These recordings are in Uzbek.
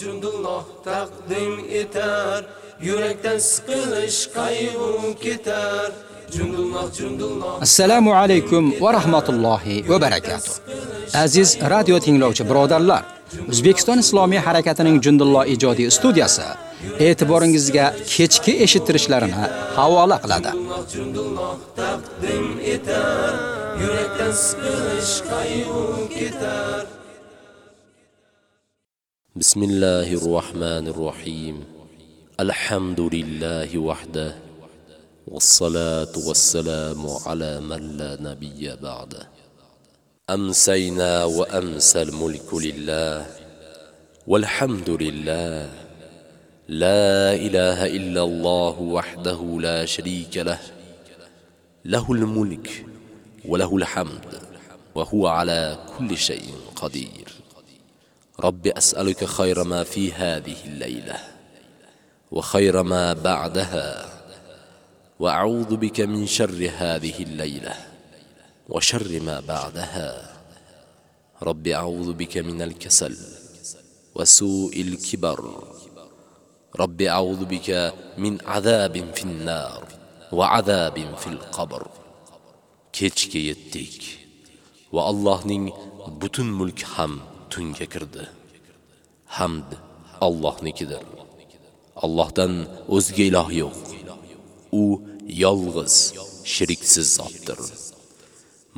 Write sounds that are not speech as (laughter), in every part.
Jundulloh taqdim etar. Yurakdan siqilish qayg'u ketar. Assalomu alaykum va rahmatullohi va barakatuh. Aziz radio tinglovchi birodarlar, O'zbekiston Islomiy harakatining Jundulloh ijodiy studiyasi e'tiboringizga kechki eshittirishlarini havola qiladi. Yurakdan siqilish qayg'u ketar بسم الله الرحمن الرحيم. الحمد لله وحده والصلاة والسلام على من لا نبي بعده. أمسينا وأمسى الملك لله والحمد لله. لا إله إلا الله وحده لا شريك له. له الملك وله الحمد وهو على كل شيء قدير. رب أسألك خير ما في هذه الليلة وخير ما بعدها وأعوذ بك من شر هذه الليلة وشر ما بعدها رب أعوذ بك من الكسل وسوء الكبر رب أعوذ بك من عذاب في النار وعذاب في القبر kechga yetdik va Allohning butun mulk ham tunga kirdi. Hamd Allohnikidir. Allohdan o'zga iloh yo'q. U yolg'iz, shiriksiz zotdir.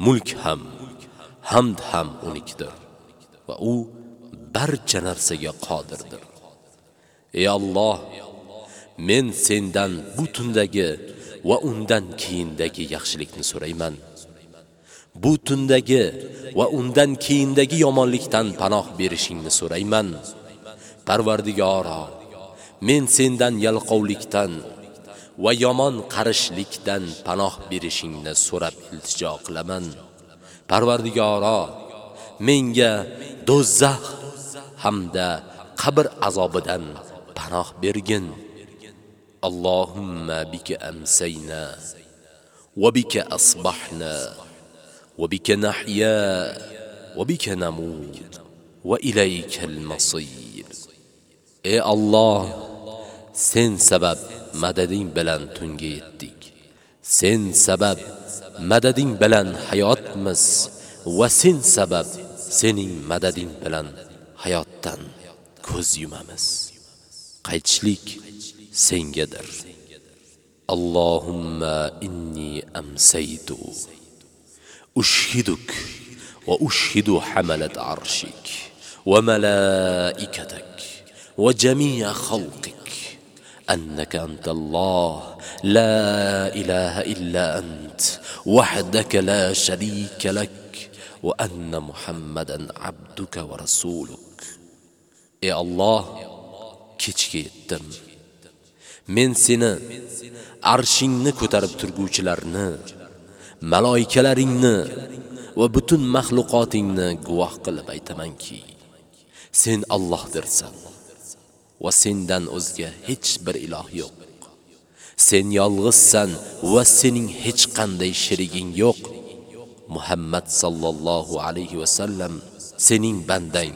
Mulk ham, hamd ham unikidir va u barcha narsaga qodirdir. Ey Alloh, men sendan bu tundagi va undan keyindagi yaxshilikni so'rayman. Bu tundagi va undan keyindagi yomonlikdan panoh berishingni so'rayman. Parvardigoro, men sendan yalqovlikdan va yomon qarishlikdan panoh berishingni so'rab iltijo qilaman. Parvardigoro, menga do'zax hamda qabr azobidan panoh bergin. Allohumma bika amsayna va bika asbahna وبك نحيا وبك نموت وإليك المصير اي الله masir. Ey Alloh, sen sabab madading bilan tunga yetdik. Sen sabab madading bilan hayotmiz va sen sabab sening madading bilan hayotdan ko'z yumamiz. Qaytishlik sengadir. Inni amsaytu أشهدك وأشهد حملة عرشك وملائكتك وجميع خلقك أنك أنت الله. لا إله إلا أنت وحدك لا شريك لك وأن محمدا عبدك ورسولك. يا الله كتكيتم من سنة عرشين كتر بترقوش لرنه maloikalaringni va butun mahluqotingni guvoh qilib aytamanki, sen Allohdirsan va sendan o'zga hech bir iloh yo'q. Sen yolg'izsan va sening hech qanday shiriging yo'q. Muhammad sallallohu alayhi va sallam sening bandang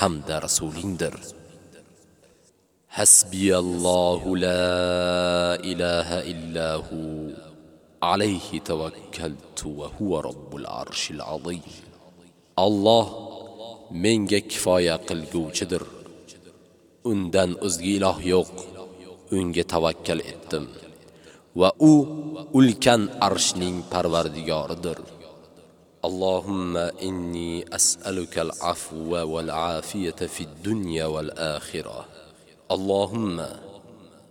hamda rasulingdir. Hasbiyallohu la ilaha illahu alayhi tavakkaltu va huwa robbul arshil azim. Alloh menga kifoya qilguvchidir. Undan o'zga iloh yo'q. Unga tavakkal etdim va u ulkan arshning parvardigoridir. Allohumma inni as'alukal afwa wal afiyata fid dunya wal akhirah. Allohumma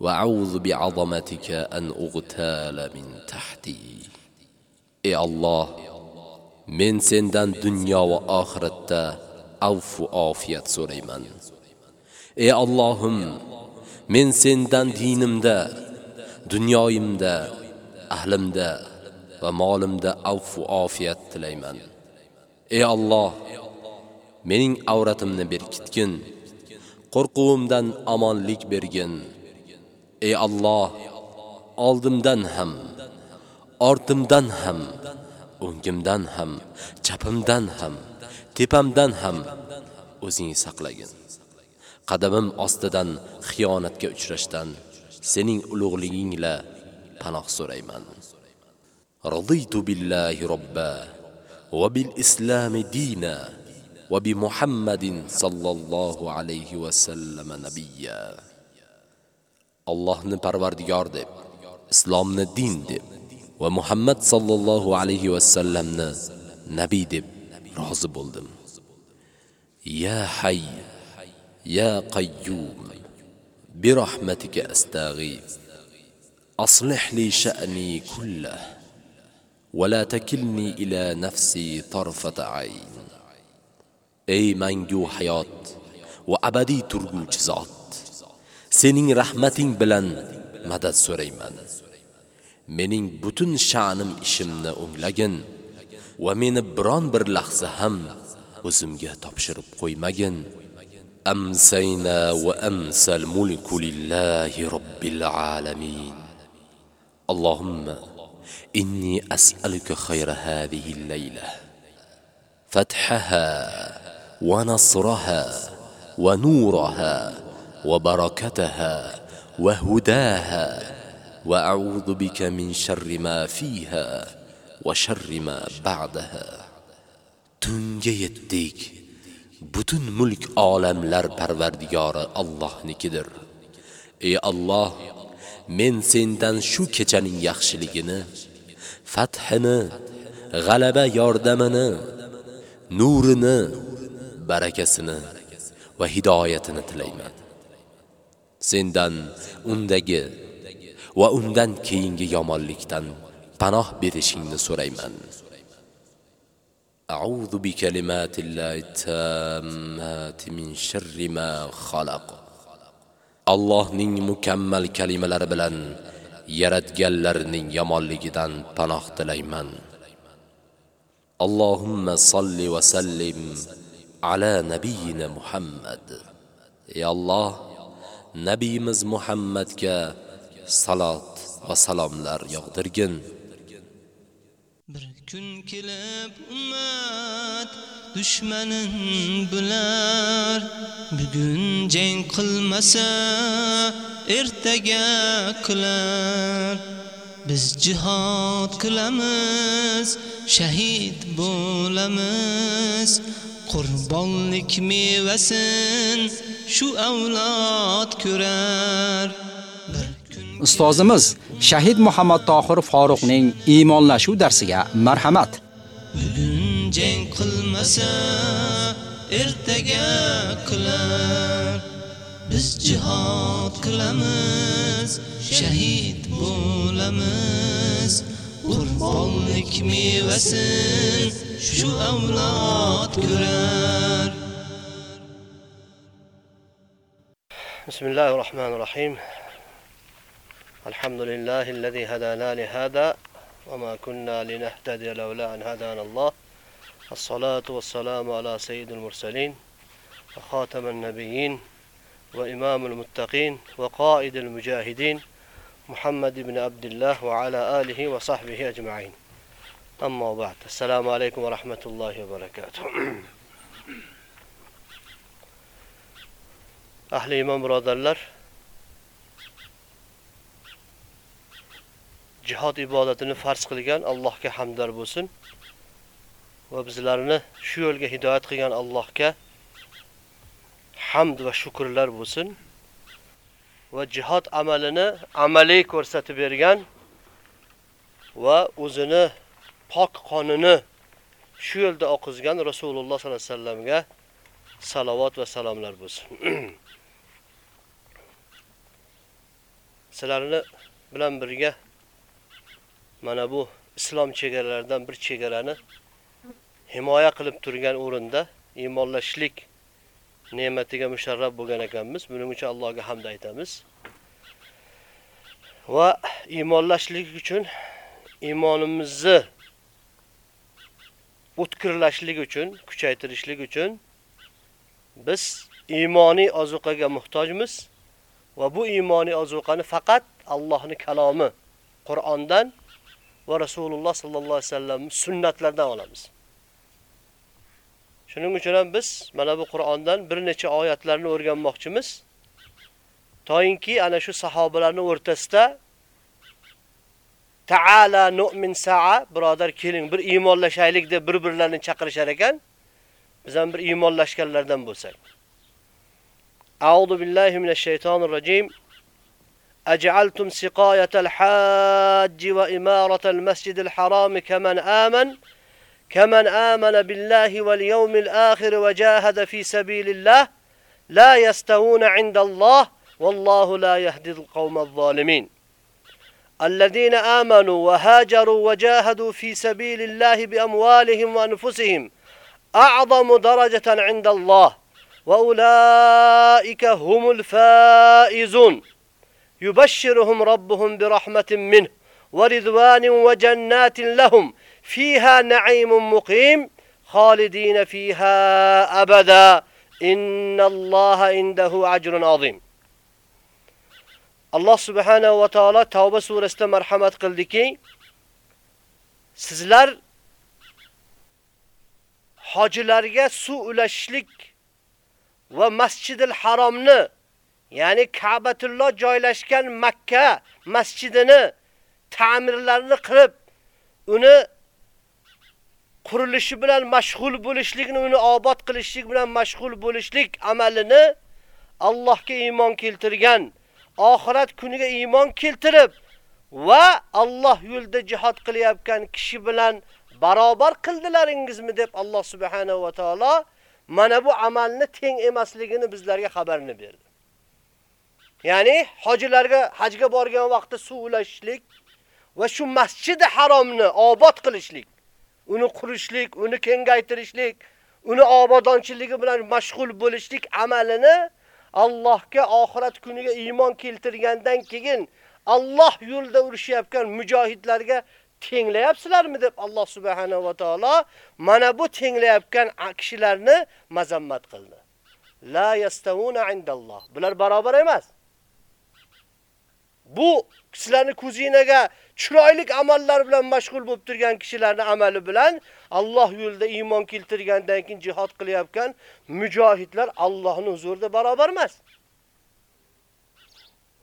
وأعوذ بعظمتك أن أغتال من تحتي Ey Allah, men sendan dunyo va oxiratda afv ofiyat so'rayman. ey Allohim men sendan dinimda dunyoyimda ahlimda va molimda afv ofiyat tilayman ey Alloh mening avratimni berkitgin qo'rquvimdan omonlik bergin ey Alloh oldimdan ham ortimdan ham o'ngimdan ham chapimdan ham tepamdan ham o'zing saqlagin qadamim ostidan xiyonatga uchrashdan sening ulug'ligingla panoh so'rayman رضيت بالله ربا وبالإسلام دينا وبمحمد صلى الله عليه وسلم نبيا Allohni parvardigor deb, islomni din deb va Muhammad sallallohu alayhi va sallamni nabiy deb rozi bo'ldim. Ya hayy, ya qayyum, bi rahmatika astaghith. Aslih li sha'ni kullah va la takilni ila nafsi tarfata ayn. Ey mangu hayot va abadiy turguvchi zot sening rahmating bilan madad so'rayman. Mening butun sha'nim ishimni o'nglagin va meni biron bir lahza ham o'zimga topshirib qo'ymagin. Amsayna va amsal mulku lillahi robbil alamin. Allohumma inni as'aluka khayra hadhihi al-layla fathaha wa nasraha wa nuraha وبركتها وهداها واعوذ بك من شر ما فيها وشر ما بعدها tunga yetdik butun mulk olamlar parvardigori Allohnikidir ey Alloh men sendan shu kechaning yaxshiligini fathini g'alaba yordamini nurini barakasini va hidoyatini tilayman Sendan undagi va undan keyingi yomonlikdan panoh berishingni so'rayman. A'udhu bi kalimatillahi tammati min sharri ma khalaq. Allohning mukammal kalimalari bilan yaratganlarning yomonligidan panoh tilayman. Allohumma salli va sallim ala nabiyyina Muhammad. Ey Alloh nabiyimiz Muhammadga salot va salomlar yog'dirgin. Bir kun kelib ummat dushmanin bular bugun jang qilmasa ertaga qilar biz jihad qilamiz shahid bo'lamiz. Qurbonlik mevasin shu avlod ko'rar. Ustozimiz Shahid Muhammad Tohir Faruqning iymonlashuv darsiga marhamat. bugun jang qilmasa ertaga qilar. Biz jihad qilamiz shahid bo'lamiz qurbonlik mevasin shu avlod ko'rar بسم الله الرحمن الرحيم. الحمد لله الذي هدانا لهذا وما كنا لنهتدي لولا أن هدانا الله. الصلاة والسلام على سيد المرسلين وخاتم النبيين وإمام المتقين وقائد المجاهدين محمد بن عبد الله وعلى آله وصحبه أجمعين أما بعد السلام عليكم ورحمة الله وبركاته ahli iymon birodarlar jihod ibodatini farz qilgan Allohga hamdlar bo'lsin va bizlarni shu yo'lga hidoyat qilgan Allohga hamd va shukrlar bo'lsin Va jihod amalini amaliy ko'rsatib bergan va o'zini pok qonini shu yo'lda oqizgan Rasululloh sollallohu alayhi vasallamga salovat va salomlar bo'lsin. (clears throat) sizlarni bilan birga mana bu islom chegaralaridan bir chegarani himoya qilib turgan o'rinda iymonlashlik ne'matiga musharraf bo'lgan ekanmiz. Buning uchun Allohga hamd aytamiz. Va iymonlashlik uchun iymonimizni o'tkirlashlik uchun, kuchaytirishlik uchun biz iymoniy ozuqaga muhtojmiz va bu iymoniy ozuqani faqat Allohning kalomi Qur'ondan va Rasululloh sallallohu alayhi vasallam sunnatlardan olamiz. Shuning uchun ham biz mana bu Qur'ondan bir necha oyatlarni o'rganmoqchimiz. Toyinki ana shu sahobalarning o'rtasida Ta'ala nu'min sa'a birodar keling bir iymonlashaylik deb bir-birlarini chaqirishar ekan. Biz ham bir iymonlashganlardan bo'lsak. A'udhu billahi minash shaytonir rojim. أجعلتم سقاية الحاج وإمارة المسجد الحرام كمن آمن كمن آمن بالله واليوم الآخر وجاهد في سبيل الله لا يستوون عند الله والله لا يهدي القوم الظالمين. الذين آمنوا وهاجروا وجاهدوا في سبيل الله بأموالهم وأنفسهم أعظم درجة عند الله وأولئك هم الفائزون. يبشرهم ربهم برحمة منه. ورضوان وجنات لهم فيها نعيم مقيم خالدين فيها أبدا إن الله عنده أجر عظيم alloh subhanahu va taolo Tavba surasida marhamat qildiki, sizlar hojilarga suv ulashishlik va Masjidil Haromni, ya'ni Ka'batulloh joylashgan Makka masjidini ta'mirlarini qilib, uni qurilishi bilan mashg'ul bo'lishlikni, uni obod qilishlik bilan mashg'ul bo'lishlik amalini Allohga iymon keltirgan oxirat kuniga iymon keltirib va Alloh yo'lida jihad qilyotgan kishi bilan barobar qildilaringizmi deb Alloh subhanahu va taolo mana bu amalni teng emasligini bizlarga xabarini berdi. Ya'ni hojilarga hajga borgan vaqtda suv ulashishlik va shu masjidi haromni obod qilishlik, uni qurishlik, uni kengaytirishlik, uni obodonchiligi bilan mashg'ul bo'lishlik amalini Allohga oxirat kuniga iymon keltirgandan keyin Alloh yo'lida urushayotgan mujohidlarga tenglayapsizlarmi deb Alloh subhanahu va taolo mana bu tenglayotgan kishilarni mazammat qildi. La yastavuna indalloh. Bular barobar emas. Bu kishilarni kuzinaga chiroylik amallar bilan mashg'ul bo'lib turgan kishilarning amali bilan Alloh yo'lida iymon keltirgandan keyin jihad qilyotgan mujohidlar Allohning huzurida barobar emas.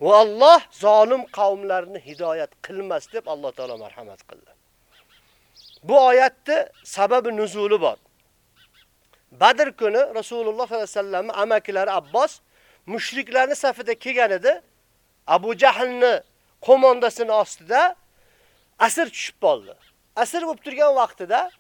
Va Alloh zolim qavmlarni hidoyat qilmas deb Alloh taolo marhamat qildi. Bu oyatni sababi nuzuli bor. Badr kuni Rasululloh sollallohu alayhi vasallam amakilari Abbos mushriklarning safida kelgan edi. Abu Jahlni qo'mondasini ostida asir tushib qoldi. Asir bo'lib turgan vaqtida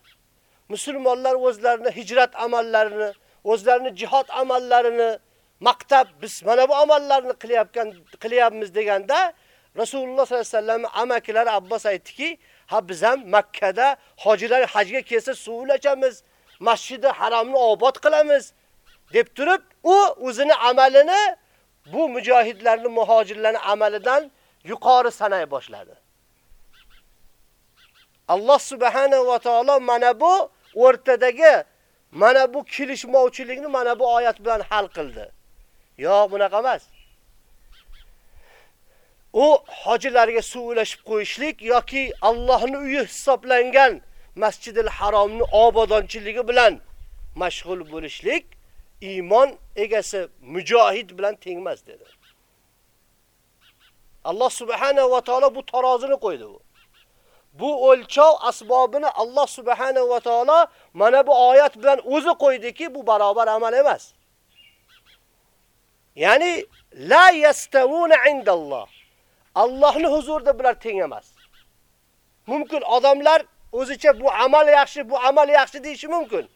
musulmonlar o'zlarini hijrat amallarini, o'zlarini jihad amallarini maqtab biz mana bu amallarni qilyapkan qilyapmiz deganda Rasululloh sollallohu alayhi vasallam amakilari Abbos aytdiki, ha biz ham Makka da hojilar hajga kelsa suv ulachamiz, masjidi haromni obod qilamiz deb turib, u o'zini amalini bu mujohidlarning muhojirlarning amalidan yuqori sanay boshladi. Alloh subhanahu va taolo mana bu o'rtadagi mana bu kelishmovchilikni mana bu oyat bilan hal qildi. Yo'q, bunaqa emas. U hojilarga suv ulashib qo'yishlik yoki Allohning uyi hisoblangan Masjidil Haromni obodonchiligi bilan mashg'ul bo'lishlik iymon egasi mujohid bilan tengmas dedi. Alloh subhanahu va taolo bu tarozini qo'ydi bu. Bu o'lchov asbobini Alloh subhanahu va taolo mana bu oyat bilan o'zi qo'ydiki, bu barobar amal emas. Ya'ni la yastavuna indalloh. Allohning huzurida bular teng emas. Mumkin odamlar o'zicha bu amal yaxshi, bu amal yaxshi deyishi mumkin.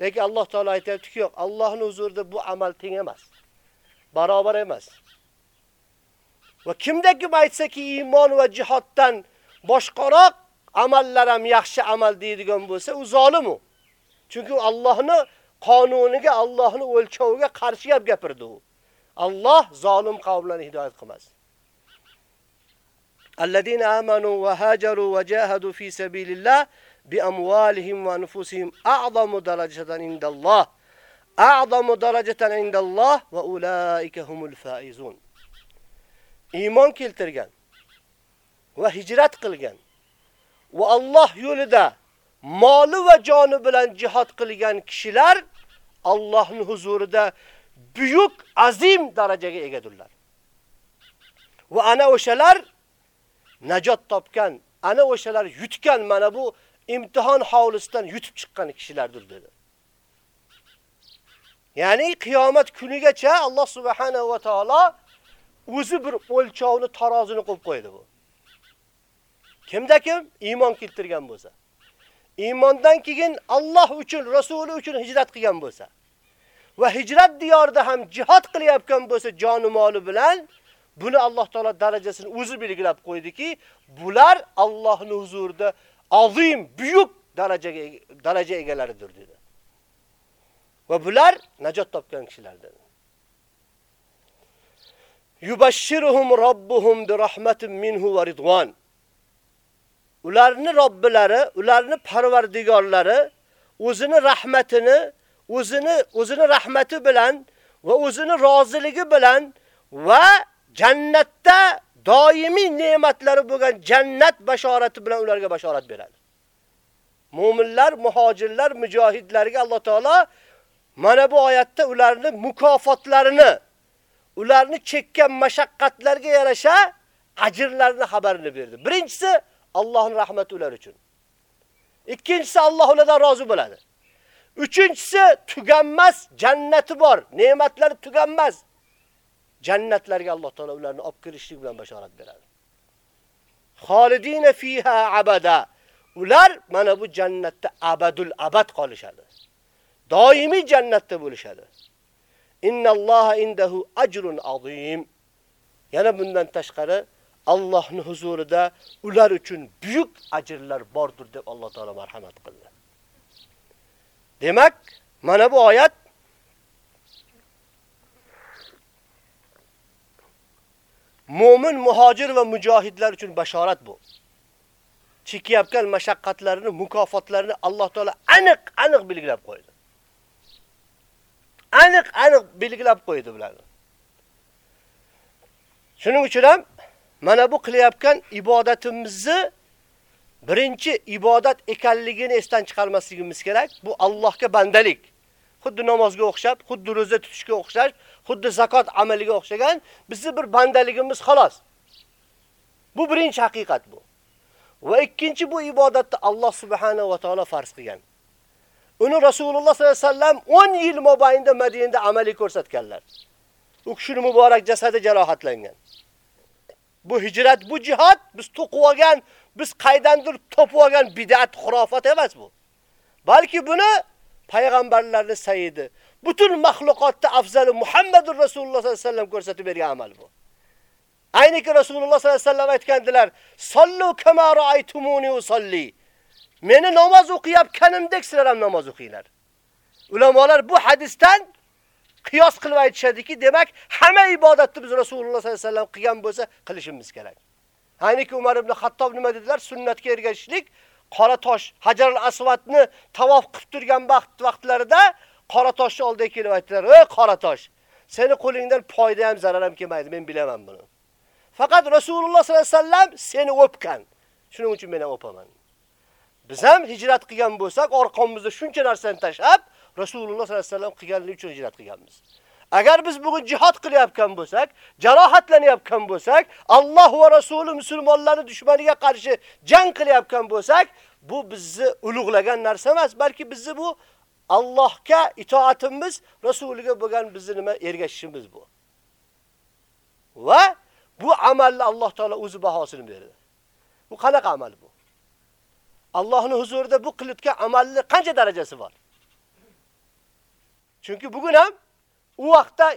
Lekin Alloh taolo aytayaptiki, yo'q, Allohning huzurida bu amal teng emas. Barobar emas. Va kimdaki aytsaki iymon va jihoddan boshqaroq amallar ham yaxshi amal deydigan bo'lsa, u zolim u. Chunki Allohni qonuniga, Allohning o'lchoviga qarshi gap gapirdi u. Alloh zolim qavmlarni hidoyat qilmas. Alladina amanu va hajaru va jahadu fi sabilillah bi amwalihim va nufusihim a'zamu darajatan indalloh. A'zamu darajatan indalloh va ulaika humul faizun. Iymon keltirgan va hijrat qilgan va Alloh yo'lida moli va joni bilan jihad qilgan kishilar Allohning huzurida buyuk, azim darajaga egadirlar. Va ana o'shalar najot topgan, ana o'shalar yutgan mana bu imtihon hovlisidan yutib chiqqan kishilardir dedi. Ya'ni qiyomat kunigacha Alloh subhanahu va taolo o'zi bir o'lchovni tarozini qo'yib qo'ydi bu. Kimda kim iymon keltirgan bo'lsa, iymondan keyin Alloh uchun, Rasuli uchun hijrat qilgan bo'lsa va hijrat diyorida ham jihad qilyapgan bo'lsa joni moli bilan buni Alloh taolo darajasini o'zi belgilab qo'ydiki, bular Allohning huzurida azim, buyuk darajaga e, daraja egalaridir dedi. Va bular najot topgan kishilardir. Yubashshiruhum robbuhum bi rahmatin minhu va ridwan. Ularni Robbilari, ularni Parvardigorlari o'zini rahmatini, o'zini o'zini rahmati bilan va o'zini roziligi bilan va jannatda doimiy ne'matlari bo'lgan jannat bashorati bilan ularga bashorat beradi. Mu'minlar, muhojirlar, mujohidlarga Alloh taolo mana bu oyatda ularni mukofotlarini, ularni chekkan mashaqqatlarga yarasha ajrlarni xabarini berdi. Birinchisi Allohning rahmati ular uchun. Ikkinchisi Alloh ulardan rozi bo'ladi. Uchinchisi tuganmas jannati bor, ne'matlari tuganmas. Jannatlarga Alloh taolo ularni olib kirishlik bilan bashorat beradi. Xolidina fiha abada. Ular mana bu jannatda abadul abad qolishadi. Doimiy jannatda bo'lishadi. Innalloha indahu ajrun azim. Yana bundan tashqari Allohning huzurida ular uchun buyuk ajrlar bordir deb Alloh taolo marhamat qildi. Demak, mana bu oyat Mo'min, muhojir va mujohidlar uchun bashorat bu. Chekayotgan mashaqqatlarini, mukofotlarini Alloh taolo aniq, aniq belgilab qo'ydi. Aniq, aniq belgilab qo'ydi bularni. Shuning uchun ham mana bu qilayotgan ibodatimizni birinchi ibodat ekanligini esdan chiqarmasligimiz kerak. Bu Allohga bandalik. Xuddi namozga o'xshab, xuddi roza tutishga o'xshab, xuddi zakot amaliga o'xshagan bizni bir bandaligimiz xolos. Bu birinchi haqiqat bu. Va ikkinchi bu ibodatni Alloh subhanahu va taolo farz qilgan. Uni Rasululloh sollallohu alayhi vasallam 10 yil mobaynida Madinada amali ko'rsatganlar. U kishi muborak jasadi jarohatlangan. Bu hijrat, bu jihad biz to'qib olgan, biz qaydandir topib olgan bid'at, xurofat emas bu. Balki buni payg'ambarlarning sayyidi, butun mahluqotda afzali Muhammadur Rasululloh sollallohu alayhi vasallam ko'rsatib bergan amal bu. Ayniki Rasululloh sollallohu alayhi vasallam aytgandilar: "Sallu kama ra'aytumuni usalli." Meni namoz o'qiyotganimdek sizlar ham namoz o'qinglar. Ulamolar bu hadisdan qiyos qilib aytishadiki, demak, hamma ibodatni biz Rasululloh sollallohu alayhi vasallam qilgan bo'lsa, qilishimiz kerak. Ayniki Umar ibn Xattob nima dedilar? Sunnatga ergashishlik, qora tosh, Hajarul Aswadni tavof qilib turgan vaqt vaqtlarida qora toshni oldiga kelib aytdilar: "Ey qora tosh, seni qo'lingdan foyda ham zarar ham kelmaydi, men bilaman buni. Faqat Rasululloh sollallohu alayhi vasallam seni o'pgan. Shuning uchun men ham o'paman." Biz ham hijrat qilgan bo'lsak, orqamizda shuncha narsani tashlab, Rasululloh sollallohu alayhi vasallam qilganligi uchun hijrat qilganmiz. Agar biz bugun jihad qilyapkan bo'lsak, jarohatlanayotgan bo'lsak, Alloh va Rasuli musulmonlarning dushmaniga qarshi jang qilyapkan bo'lsak, bu bizni ulug'lagan narsa emas, balki bizni bu Allohga itoatimiz, Rasuliga bo'lgan bizni nima ergashishimiz bu. Va bu amalni Alloh taolo o'zi bahosini berdi. Bu qanaqa amal bu? Allohning huzurida bu qilayotgan amalning qancha darajasi bor? Chunki bugun ham u vaqtda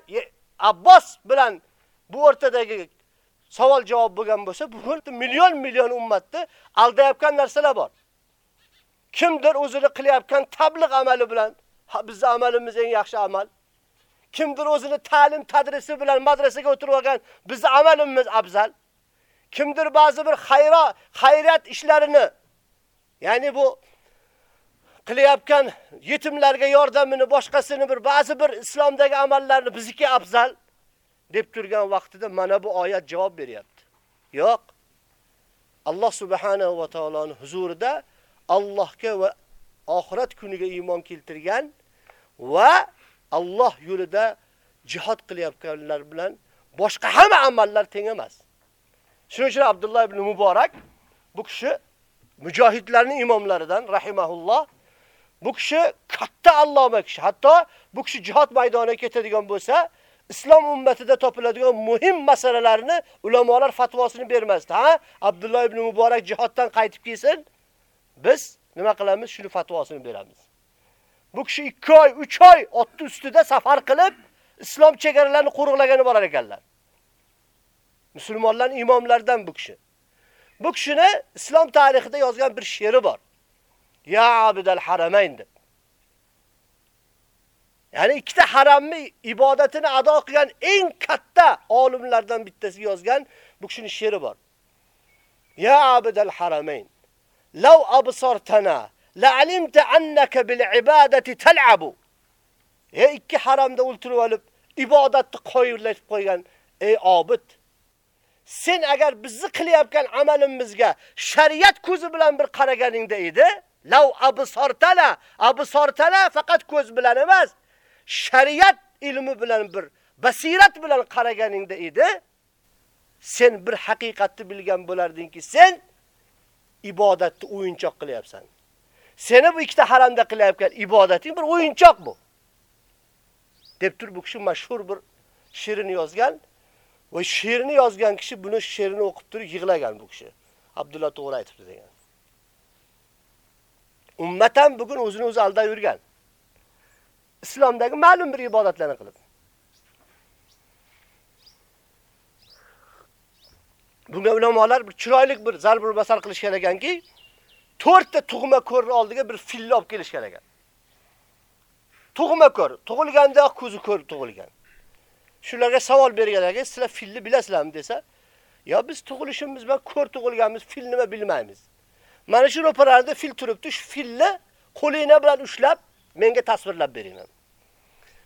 Abbos bilan bu o'rtadagi savol javob bo'lgan bo'lsa, bugun million million ummatni aldayotgan narsalar bor. Kimdir o'zini qilayotgan tabliğ amali bilan Ha bizning amalimiz eng yaxshi amal. Kimdir o'zini ta'lim tadrisi bilan madrasaga o'tirib olgan, bizning amalimiz afzal. Kimdir ba'zi bir xayro, xayriyat ishlarini, ya'ni bu qilayotgan yetimlarga yordamini, boshqasini bir ba'zi bir islomdagi amallarni bizniki afzal deb turgan vaqtida mana bu oyat javob beryapti. Yo'q. Alloh subhanahu va taoloning huzurida Allohga va oxirat kuniga iymon keltirgan va Alloh yo'lida jihad qilayotganlar bilan boshqa hamma amallar teng emas. Shuning uchun Abdulloh ibn Muborak bu kishi mujohidlarning imomlaridan rahimahulloh bu kishi katta alloma kishi. Hatto bu kishi jihad maydoniga ketadigan bo'lsa, islom ummatida topiladigan muhim masalalarni ulamolar fatvosini bermasdi. Ha? Abdulloh ibn Muborak jihoddan qaytib kelsin, biz nima qilamiz? Shuni fatvosini beramiz. Bu kishi 2 oy, 3 oy otni ustida safar qilib, islom chegaralarini qo'riqlagani borar ekanlar. Musulmonlarning imomlaridan bu kishi. Bu kishini islom tarixida yozgan bir she'ri bor. Ya abidal haramayn deb. Ya'ni ikkita haramni ibodatini ado qilgan eng katta olimlardan bittasi yozgan bu kishining she'ri bor. Ya abidal haramayn law absartana la'alimta annaka bil ibadati tal'abu. Ey ikki haramda o'ltirib olib ibodatni qoyirlashib qo'ygan ey obid sen agar bizni qilayotgan amalimizga shariat ko'zi bilan bir qaraganingda edi, law absortala, absortala faqat ko'z bilan emas, shariat ilmi bilan bir basirat bilan qaraganingda edi, sen bir haqiqatni bilgan bo'lardingki, sen ibodatni o'yinchoq qilyapsan. Seni bu ikkita haramda qilayotgan ibodating bir o'yinchoq bu. deb tur bu kishi mashhur bir she'rini yozgan. Va she'rini yozgan kishi buni she'rini o'qib turib yig'lagan bu kishi. Abdulla to'g'ri aytibdi degan. Ummat ham bugun o'zini o'zi aldab yurgan. Islomdagi ma'lum bir ibodatlarni qilib. Bunga ulamolar bir chiroyli bir zarbul basar qilish kerak ekanki, 4 ta tug'ma ko'rni oldiga bir filni olib kelish kerak ekan. Tug'ma ko'r, tug'ilganda ko'zi ko'r tug'ilgan. shularga savol bergan ekan, sizlar filni bilasizlarmi desa, yo biz tug'ilishimiz bilan ko'r tug'ilganmiz, fil nima bilmaymiz. Mana shu ro'paralarda fil turibdi, shu filni qo'lingni bilan ushlab menga tasvirlab beringlar.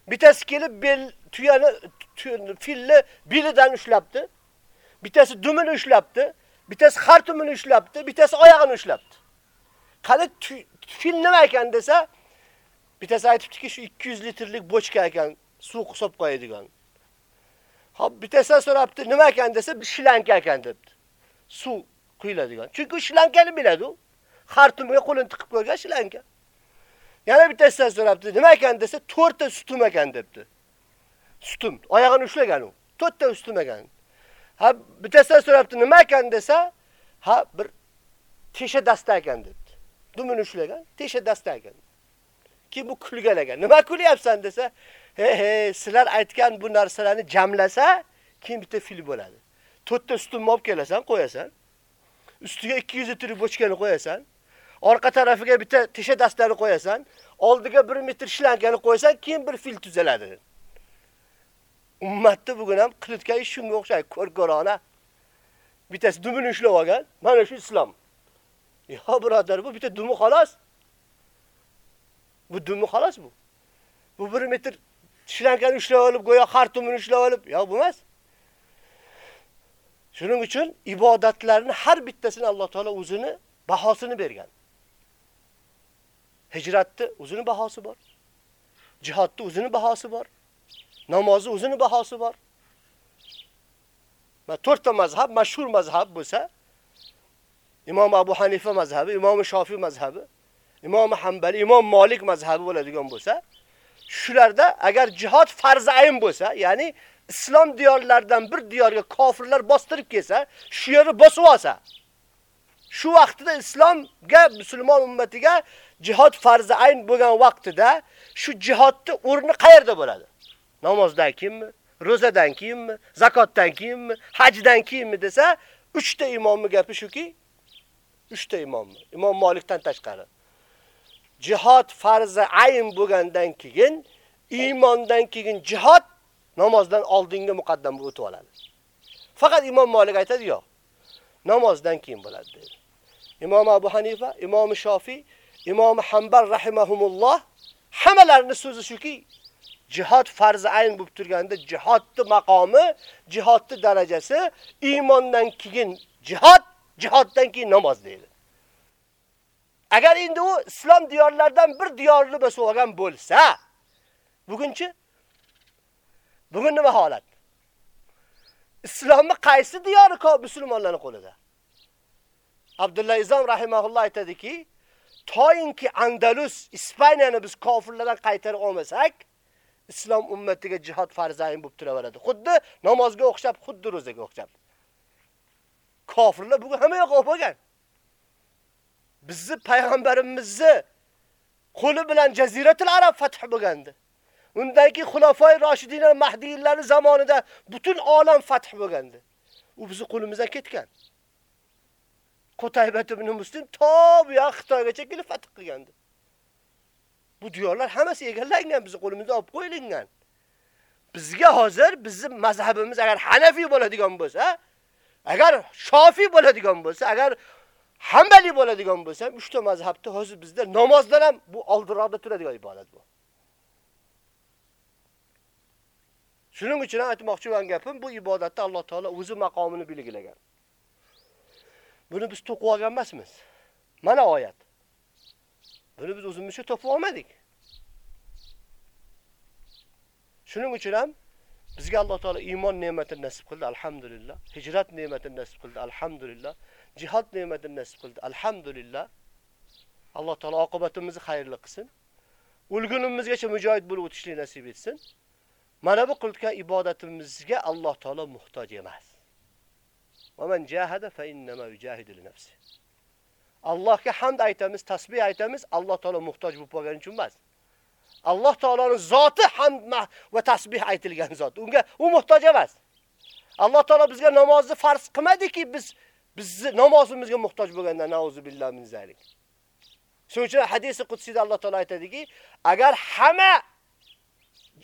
Bittasi kelib bel tuyani filni belidan ushlabdi. Bittasi dumini ushlabdi, bittasi xartumini ushlabdi, bittasi oyog'ini ushlabdi. Qani fil nima ekan desa, bittasi aytibdiki, shu 200 litrlik bochka ekan, suv hisob qo'yadigan. Hop bittasi so'rabdi, nima ekan desa, shilanka ekan debdi. Suv quyiladigan. Chunki shlankani biladi u. Xartumga qo'lini tiqib qo'ygan shlanka. Yana bittasidan so'rabdi, nima ekan desa, 4 ta sutum ekan debdi. Sutum, oyog'ini ushlagan u. 4 ta sutum ekan. Ha, bittasidan so'rabdi, nima ekan desa, ha, bir tesha dasta ekan debdi. Dumini ushlagan, tesha dasta ekan. Ki bu kulgan ekan. Nima kulyapsan desa, he he sizlar aytgan bu narsalarni jamlasa, kim bitta fil bo'ladi. To'rtta sutum olib kelasan, qo'yasan. Ustiga 200 litr bochkani qo'yasan. Orqa tarafiga bitta tesha dastani qo'yasan. Oldiga 1 metr shlangani qo'ysan, keyin bir fil tuzaladi. Ummatni bugun ham qilitgan ish shunga o'xshaydi, ko'r-ko'rona. Bittasi dumini ushlab olgan, mana shu islom. Yo birodar, bu bitta dumi xolos. Bu dumi xolos bu. Bu 1 metr shlangani ushlab olib, go'yo xartumini ushlab olib, yo'q bo'lmas. Shuning uchun ibodatlarni har bittasini Alloh taolo o'zini bahosini bergan. Hijratni o'zini bahosi bor. Jihodni o'zini bahosi bor. Namozni o'zini bahosi bor. Va to'rtta mazhab, mashhur mazhab bo'lsa, Imom Abu Hanifa mazhabi, Imom Shofiy mazhabi, Imom Hanbali, Imom Malik mazhabi bo'ladigan bo'lsa, shularda agar jihod farz ayn bo'lsa, ya'ni islom diyorlaridan bir diyorga kofirlar bostirib kelsa, shu yerni bosib olsa, shu vaqtida islomga, musulmon ummatiga jihad farz ayn bo'lgan vaqtida shu jihodni o'rni qayerda bo'ladi? Namozdan keyinmi, ro'zadan keyinmi, zakotdan keyinmi, hajdan keyinmi desa, 3 ta imomning gapi shuki, 3 ta imommi? Imom Malikdan tashqari. jihad farzi ayn bo'lgandan keyin iymondan keyin jihad namozdan oldingi muqaddam o'tib oladi. Faqat Imom Malik aytadi, yo'q. Namozdan keyin bo'ladi dedi. Imom Abu Hanifa, Imom Shofi, Imom Hanbal rahimahumulloh hammalarining so'zi shuki, jihad farzi ayn bo'lib turganda jihadning maqomi, jihadning darajasi iymondan keyin jihad, jihaddan keyin namoz deydi. Agar endi u islom diyorlaridan bir diyorli bosib bo'lsa, bugunchi bugun nima holat? Islomni qaysi diyori ko'p musulmonlarning qo'lida? Abdullah Izom rahimahulloh aytadiki, toyinki Andalus, Ispaniyani biz kofirlardan qaytarib olmasak, islom ummatiga jihad farzayin bo'lib turaveradi. Xuddi namozga o'xshab, xuddi ro'zaga o'xshab. Kofirlar bugun hamma yo'q bo'lgan. Bizni payg'ambarimizni qo'li bilan Jaziratul Arab fath bo'lgandi. Undagi keyin xulafoi Roshidinlar Mahdiylarning zamonida butun olam fath bo'lgandi. U bizni qo'limizdan ketgan. Qutaybat ibn Muslim to bu yoq Xitoygacha kelib fath qilgandi. Bu diyorlar hammasi egallangan, bizni qo'limizda olib qo'yilgan. Bizga hozir bizning mazhabimiz agar Hanafi bo'ladigan bo'lsa, agar Shofiy bo'ladigan bo'lsa, agar Hanbali bo'ladigan bo'lsa, uchta mazhabda hozir bizda namozlar ham bu oldiroqda turadigan ibodat bu. Shuning uchun aytmoqchi bo'lgan gapim bu ibodatda Alloh taolo o'zi maqomini belgilagan. Buni biz to'qib olgan emasmiz. Mana oyat. Buni biz o'zimizcha topib olmadik. Shuning uchun ham bizga Alloh taolo iymon ne'matini nasib qildi, alhamdulillah. Hijrat ne'matini nasib qildi, alhamdulillah. Jihad ne'matini nasib qildi, alhamdulillah. Alloh taolo oqibatimizni xayrli qilsin. O'lgunimizgacha mujohid bo'lib o'tishni nasib etsin. Mana bu qilgan ibodatimizga Alloh taolo muhtoj emas. Va man jahada fa innama yujahidu li nafsi. Allohga hamd aytamiz, tasbih aytamiz, Alloh taolo muhtoj bo'lib qolgani uchun emas. Alloh taoloning zoti hamd va tasbih aytilgan zot. Unga u muhtoj emas. Alloh taolo bizga namozni farz qilmadiki, biz bizni namozimizga muhtoj bo'lganda nauzu billahi min zalik. Shuning uchun hadisi qudsida Alloh taolo aytadiki, agar hamma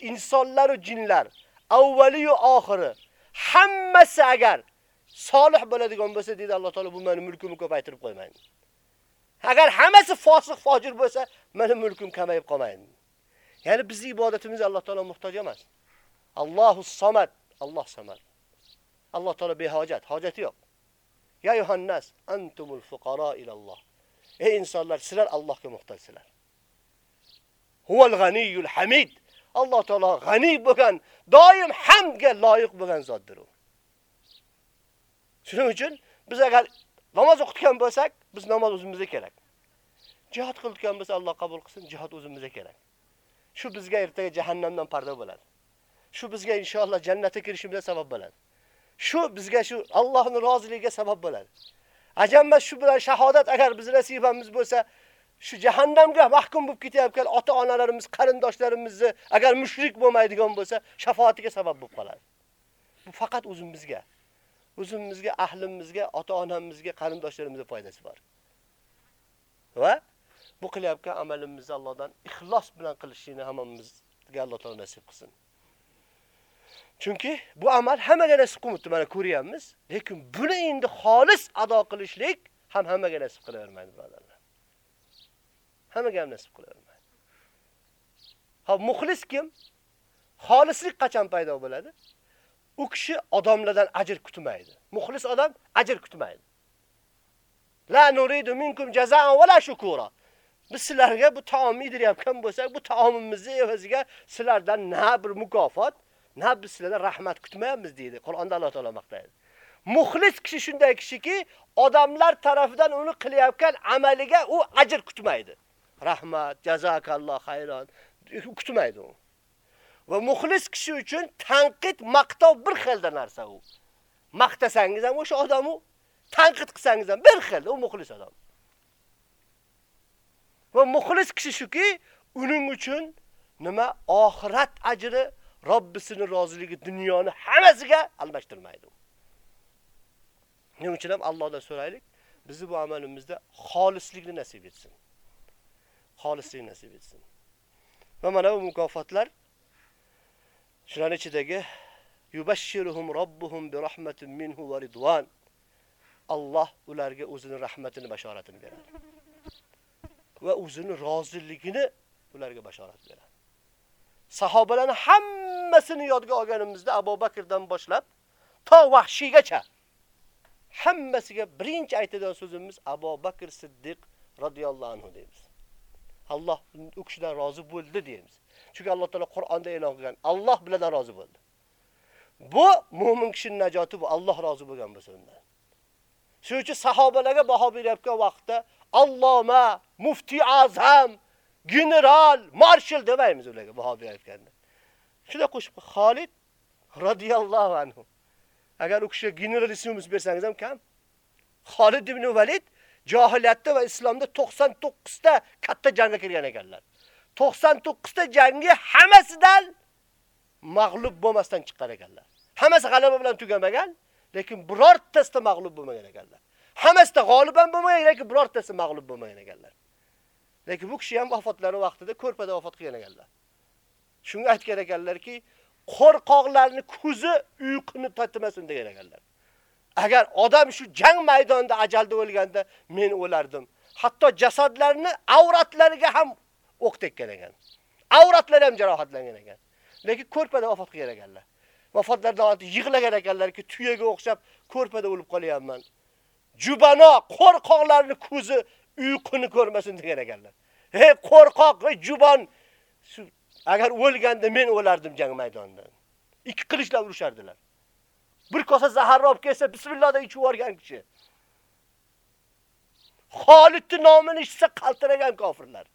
insonlar va jinlar, avvali va oxiri hammasi agar solih bo'ladigan bo'lsa, dedi Alloh taolo, bu meni mulkimni ko'paytirib qo'ymaydi. Agar hammasi fosiq, fojir bo'lsa, meni mulkim kamayib qolmaydi. Ya'ni bizning ibodatimiz Alloh taolo muhtoj emas. Allohu samad, Alloh samad. Alloh taolo behojat, hojati yo'q. Ya Yohannas, antumul fuqara ila Alloh. Ey insonlar, sizlar Allohga muhtojsizlar. Huval g'aniyul hamid. Alloh taolo g'ani bo'lgan, doim hamdga loyiq bo'lgan zotdir u. Shuning uchun biz agar namoz o'qitgan bo'lsak, biz namoz o'zimizga kerak. Jihad qilgan bo'lsa Alloh qabul qilsin, jihad o'zimizga kerak. Shu bizga ertaga jahannamdan parda bo'ladi. Shu bizga inshaalloh jannatga kirishimizga sabab bo'ladi. Shu bizga shu Allohning roziligiga sabab bo'ladi. Ajabmas shu bilan shahodat agar biz nasibamiz bo'lsa, shu jahannamga mahkum bo'lib ketayotgan ota-onalarimiz, qarindoshlarimizni agar mushrik bo'lmaydigan bo'lsa, shafaatiga sabab bo'lib qoladi. Bu faqat o'zimizga, o'zimizga, ahlimizga, ota-onamizga, qarindoshlarimizga foydasi bor. Va bu qilayotgan amalimizni Allohdan ixlos bilan qilishini hammamizga Alloh taolo nasib qilsin. Chunki bu amal hammaga nasib qilmoqda, mana ko'ryapmiz, lekin buni endi xolis ado qilishlik ham hammaga nasib qilavermaydi, birodarlar. Hammaga ham nasib qilavermaydi. Xo'p, muxlis kim? Xolislik qachon paydo bo'ladi? U kishi odamlardan ajr kutmaydi. Muxlis odam ajr kutmaydi. La nuridu minkum jazaan va la shukura. Biz sizlarga bu taomni yedirayotgan bo'lsak, bu taomimizni evaziga sizlardan na bir mukofot, na biz sizlardan rahmat kutmaymiz deydi. Qur'onda Alloh taolo maqtaydi. Muxlis kishi shunday kishiki, odamlar tarafidan uni qilayotgan amaliga u ajr kutmaydi. Rahmat, jazakalloh xayron kutmaydi u. Va muxlis kishi uchun tanqid, maqtov bir xilda narsa u. Maqtasangiz ham o'sha odam u, tanqid qilsangiz ham bir xil, u muxlis odam. Va muxlis kishi shuki, uning uchun nima oxirat ajri, Robbisini roziligi dunyoni hammasiga almashtirmaydi. Shuning uchun ham Allohdan so'raylik, bizni bu amalimizda xolislikni nasib etsin. Xolislik nasib etsin. Va mana bu mukofotlar shularning ichidagi yubashshiruhum robbuhum bi rahmatin minhu va ridwan. Alloh ularga o'zining rahmatini bashoratini beradi. Va o'zining roziligini ularga bashorat beradi. Sahobalarni hammasini yodga olganimizda Abu Bakrdan boshlab to Vahshiygacha hammasiga birinchi aytadigan so'zimiz Abu Bakr Siddiq radhiyallohu anhu deymiz. Alloh u kishidan rozi bo'ldi deymiz. Chunki Alloh taolo Qur'onda e'lon qilgan, Alloh bilan rozi bo'ldi. Bu mu'min kishining najoti bu, Alloh rozi bo'lgan bo'lsa undan. Shuning uchun sahobalarga baho berayotgan vaqtda Alloma, mufti azam, general, marshal demaymiz ularga baho berayotganda. Shunda qo'shib Xolid radhiyallohu anhu. Agar u kishiga general ismimiz bersangiz ham kam. Xolid ibn Valid Jahiliyatda va islomda 99 ta katta jangga kirgan ekanlar. 99 ta jangi hammasidan mag'lub bo'lmasdan chiqqan ekanlar. Hammasi g'alaba bilan tugamagan, lekin birortasida mag'lub bo'lmagan ekanlar. Hammasida g'olib ham bo'lmagan, lekin birortasi mag'lub bo'lmagan ekanlar. Lekin bu kishi ham vafotlari vaqtida ko'rpada vafot qilgan ekanlar. Shunga aytgan ekanlarki, qo'rqoqlarni ko'zi uyquni tatmasin degan ekanlar. Agar odam shu jang maydonida ajalda o'lganda men o'lardim. Hatto jasadlarni avratlariga ham o'q tekkan ekan. Avratlari ham jarohatlangan ekan. Lekin ko'rpada vafot qilgan ekanlar. Vafotlaridan yig'lagan ekanlarki, tuyaga o'xshab ko'rpada o'lib qolyapman. Jubano qo'rqoqlarni ko'zi uyquni ko'rmasin degan ekanlar. Hey qo'rqoq, va jubon, agar o'lganda men o'lardim jang maydonida. Ikki qilichlar urushardilar. Bir kosa zahar olib kelsa bismillah deb ichib yuborgan kishi. Xolidning nomini eshitsa qaltiragan kofirlar.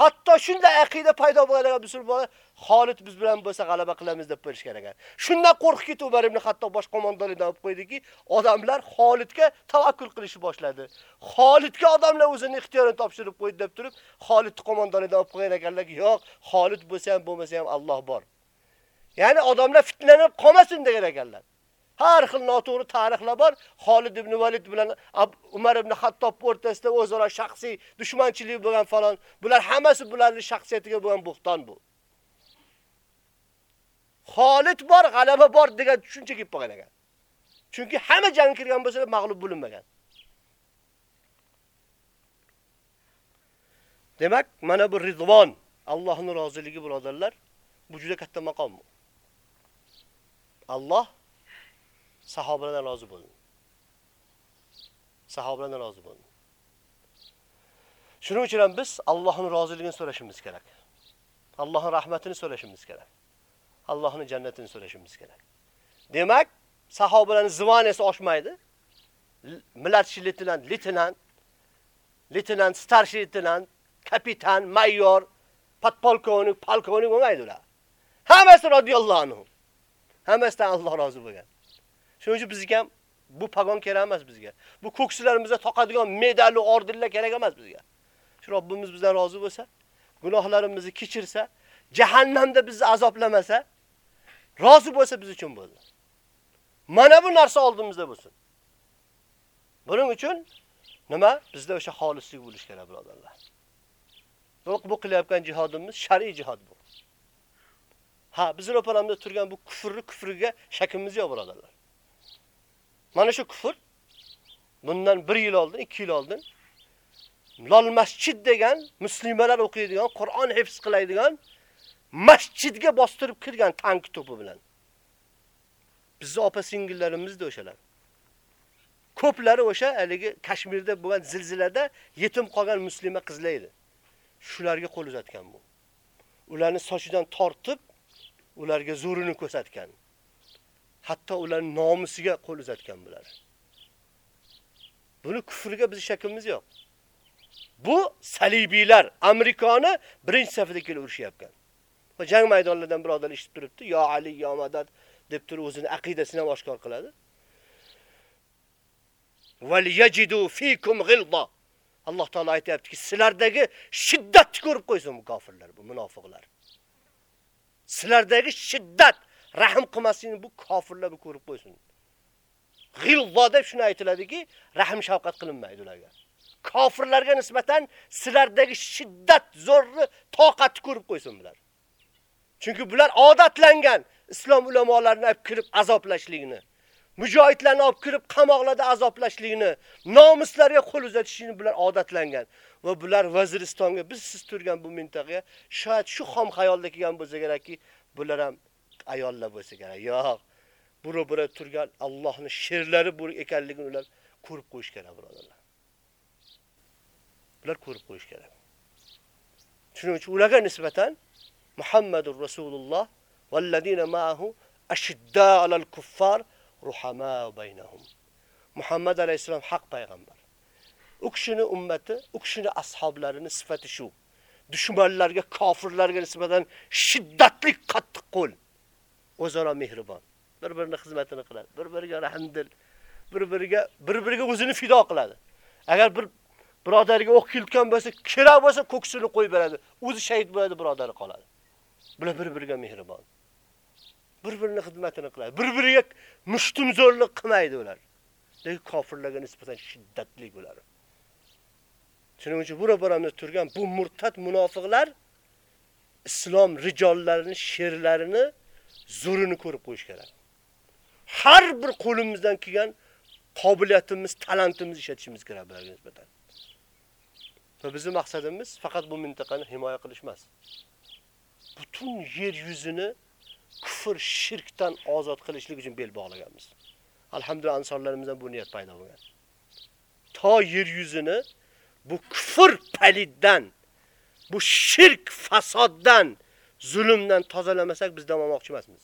Hatto shunday aqida paydo bo'lgan musulmonlar Xolid biz bilan bo'lsa g'alaba qilamiz deb berishgan ekan. Shundan qo'rqib ketib Umar ibn Hattob bosh qo'mondonlikdan olib qo'ydiki, odamlar Xolidga tavakkul qilishni boshladi. Xolidga odamlar o'zini ixtiyorini topshirib qo'ydi deb turib, Xolidni qo'mondonlikdan olib qo'ygan ekanlar. Yo'q, Xolid bo'lsa ham bo'lmasa ham Alloh bor. Ya'ni odamlar fitlanib qolmasin degan ekanlar. Har xil noto'g'ri tarixlar bor. Xolid ibn Valid bilan Umar ibn Hattob o'rtasida o'zaro shaxsiy dushmanchilik bo'lgan falon. Bular hammasi bularning shaxsiyatiga bo'lgan bo'xton bu. Xolid bor, g'alaba bor degan tushuncha kelib qolgan ekan. Chunki hamma jang kirgan bo'lsa mag'lub bo'linmagan. Demak, mana bu rizvon, Allohning roziligi birodarlar, bu juda katta maqom. Alloh sahobalardan rozi bo'ldi. Sahobalardan rozi bo'ldi. Shuning uchun ham biz Allohning roziligini so'rashimiz kerak. Allohning rahmatini so'rashimiz kerak. Allohning jannatini so'rashimiz kerak. Demak, sahobalarning zivonasi oshmaydi. Mladshi leytenant, leytenant, leytenant, starshi leytenant, kapitan, mayor, podpolkovnik, polkovnik bo'lmaydi ular. Hammasi radhiyallohu anhu. Hammasidan Alloh rozi bo'lgan. Shuning uchun bizga ham bu pagon kerak emas bizga. Bu ko'ksilarimizga toqadigan medalli ordinlar ordenlar kerak emas bizga. Shu Robbimiz bizdan rozi bo'lsa, gunohlarimizni kechirsa, jahannamda bizni azoblamasa, rozi bo'lsa biz uchun bo'ldi. Mana bu narsa oldimizda bo'lsin. Buning uchun nima? Bizda o'sha xolislik bo'lish kerak, birodarlar. Yo'q, bu qilayotgan jihodimiz shar'iy jihod bu. Ha, bizning ro'paramizda turgan bu kufrni kufriga shakimiz yo'q, birodarlar. Mana shu kufr bundan 1 yil oldin, 2 yil oldin lol masjid degan musulmonlar o'qiydigan, Qur'on hifz qiladigan masjidga bostirib kirgan tank to'pi bilan. Bizning opa singillarimizda o'shalar. Ko'plari o'sha haligi Kashmirda bo'lgan zilzilada yetim qolgan musulmon qizlar edi. Shularga qo'l uzatgan bu. Ularni sochidan tortib, ularga zo'rini ko'rsatgan. Hatto ular nomusiga qo'l uzatgan bular. Buni kufrga biz shakimiz yo'q. Bu salibiylar Amerikani birinchi safida kelib urushyapti. Va jang maydonlaridan birodar eshitib turibdi, "Yo Ali, yo Madad" deb turib o'zini aqidasini ham oshkor qiladi. "Val yajidu fikum ghilza" Alloh taolo aytayaptiki, sizlardagi shiddatni ko'rib qo'ysin bu kofirlar, bu munofiqlar. Sizlardagi shiddat, rahm qilmasligini bu kofirlar bu ko'rib qo'ysin. G'ilzo deb shuni aytiladiki, rahm shafqat qilinmaydi ularga. kofirlarga nisbatan sizlardagi shiddat, zo'rni toqatni ko'rib qo'ysin bular. Chunki bular odatlangan islom ulamolarini olib kirib azoblashligini, mujohidlarni olib kirib qamoqlarda azoblashligini, nomuslarga qo'l uzatishini bular odatlangan. Va bular Vaziristonga, biz siz turgan bu mintaqaga shoyat shu xom xayolda kelgan bo'lsa kerakki, bular ham ayollar bo'lsa kerak. Yo'q. Bura-bura turgan Allohning sherlari bu ekanligini ular ko'rib qo'yish kerak, birodarlar. Bular ko'rib qo'yish kerak. Shuning uchun ularga nisbatan Muhammadur Rasululloh vallazina ma'ahu ashidda alal kuffar ruhama baynahum. Muhammad alayhisalom haq payg'ambar. U kishini ummati, u kishini ashablarini sifati shu. Dushmanlarga, kofirlarga nisbatan shiddatli qattiq qo'l, o'zaro mehribon, bir-birini xizmatini qiladi, bir-biriga rahmdil, bir-biriga bir-biriga o'zini fido qiladi. Agar bir birodariga o'q kilgan bo'lsa, kerak bo'lsa ko'ksini qo'yib beradi. O'zi shahid bo'ladi, birodari qoladi. Bular bir-biriga mehribon. Bir-birini xizmatini qiladi. Bir-biriga mushtum zo'rlik qilmaydi ular. Lekin kofirlarga nisbatan shiddatli bo'ladi. Shuning uchun bura boramiz turgan bu murtad munofiqlar islom rijollarining she'rlarini zurini ko'rib qo'yish kerak. Har bir qo'limizdan kelgan qobiliyatimiz, talantimiz ishlatishimiz kerak bularga nisbatan. Va bizning maqsadimiz faqat bu mintaqani himoya qilish emas. Butun yer yuzini kufr, shirkdan ozod qilishlik uchun bel bog'laganmiz. Alhamdulillah ansorlarimizdan bu niyat paydo bo'lgan. To yer yuzini bu kufr paliddan, bu shirk fasoddan, zulmdan tozalamasak biz dam olmoqchi emasmiz.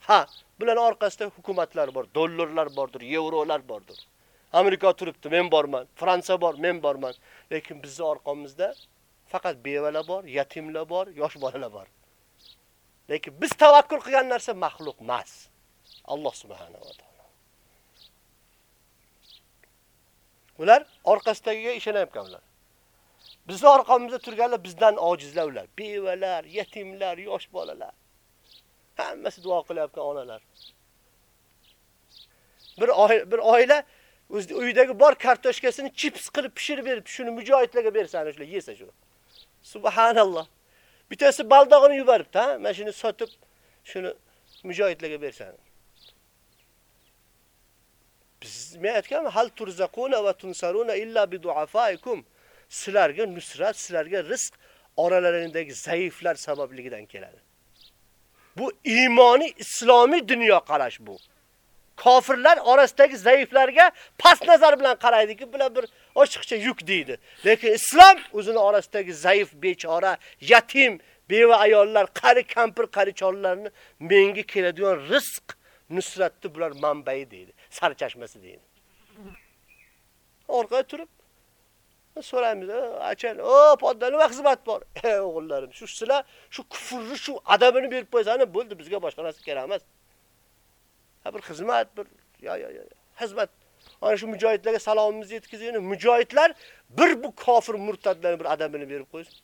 Ha, bular orqasida hukumatlar bor, dollarlar bordir, yevrolar bordir. Amerika turibdi, men borman. Fransiya bor, men borman. Lekin bizning orqamizda faqat bevalar bor, yatimlar bor, yosh bolalar bor. Lekin biz tavakkul qilgan narsa maxluq emas. Alloh subhanahu va taolo. Ular orqasidagiga ishonayotganlar. Bizni orqamizda turganlar bizdan ojizlar ular. Bevalar, yetimlar, yosh bolalar. Hammasi duo qilayotgan onalar. Bir oila, bir oila o'z uyidagi bor kartoshkasini chips qilib pishirib berib, shuni mujohidlarga bersan, shular yesa shu. Subhanalloh. Bittasi baldog'ini yuboribdi, ha? Mana shuni sotib, shuni mujohidlarga bersan. Men aytganman, hal turzaquna va tunsaruna illa bi du'afaikum. Sizlarga nusrat, sizlarga rizq oralaringdagi zaiflar sababligidan keladi. Bu iymoniy islomiy dunyo qarash bu. Kofirlar orasidagi zaiflarga past nazar bilan qaraydiki, bular bir ochiqcha yuk deydi. Lekin islom o'zini orasidagi zaif, bechora, yatim, beva ayollar, qari kampir, qari chollarni menga keladigan rizq, nusratni bular manbai deydi, sarchashmasi deyin. Orqaga turib so'raymiz, achan, o, podda nima xizmat bor? (laughs) Ey o'g'illarim, shu sizlar shu kufrni, shu adabini berib qo'ysani, bo'ldi, bizga boshqa narsa kerak emas. Ha bir xizmat, bir yo yo yo, xizmat. Ana shu mujohidlarga salomimizni yetkazaylik. Mujohidlar bir bu kofir murtadlarning bir adabini berib qo'ysin.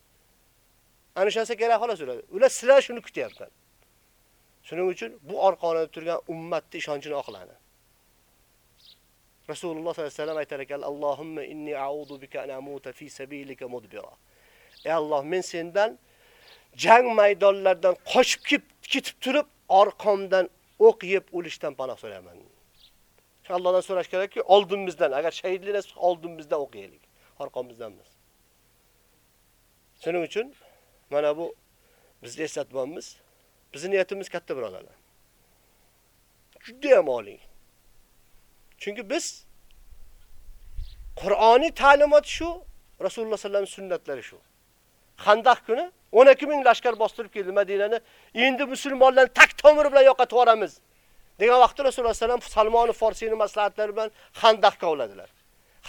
Ana shunsa kerak xolos ular. Ular sizlar shuni kutyapti. Shuning uchun bu orqonida turgan ummatning ishonchini oqlani. Rasululloh sollallohu alayhi vasallam aytar ekan: "Allohumma inni a'udhu bika an amuta fi sabilika mudbira." Ey Alloh, men sendan jang maydonlaridan qochib ketib turib, orqamdan o'q yeb o'lishdan panoh so'rayman. Shu Allohdan so'rash kerakki, oldimizdan, agar shahidlik oldimizdan o'qiylik, orqamizdan emas. Shuning uchun mana bu bizni eslatmamiz, bizning niyatimiz katta birodarlar. Juda ham oliy. Chunki biz Qur'oniy ta'limot shu, Rasululloh sallam sunnatlari shu. Xandaq kuni 12 ming lashkar bostirib keldi Madinani. Endi musulmonlarni tak tomiri bilan yoqa yuboramiz. degan vaqtda Rasululloh sallam Salmon Forsiyning maslahatlari bilan Xandaq kovladilar.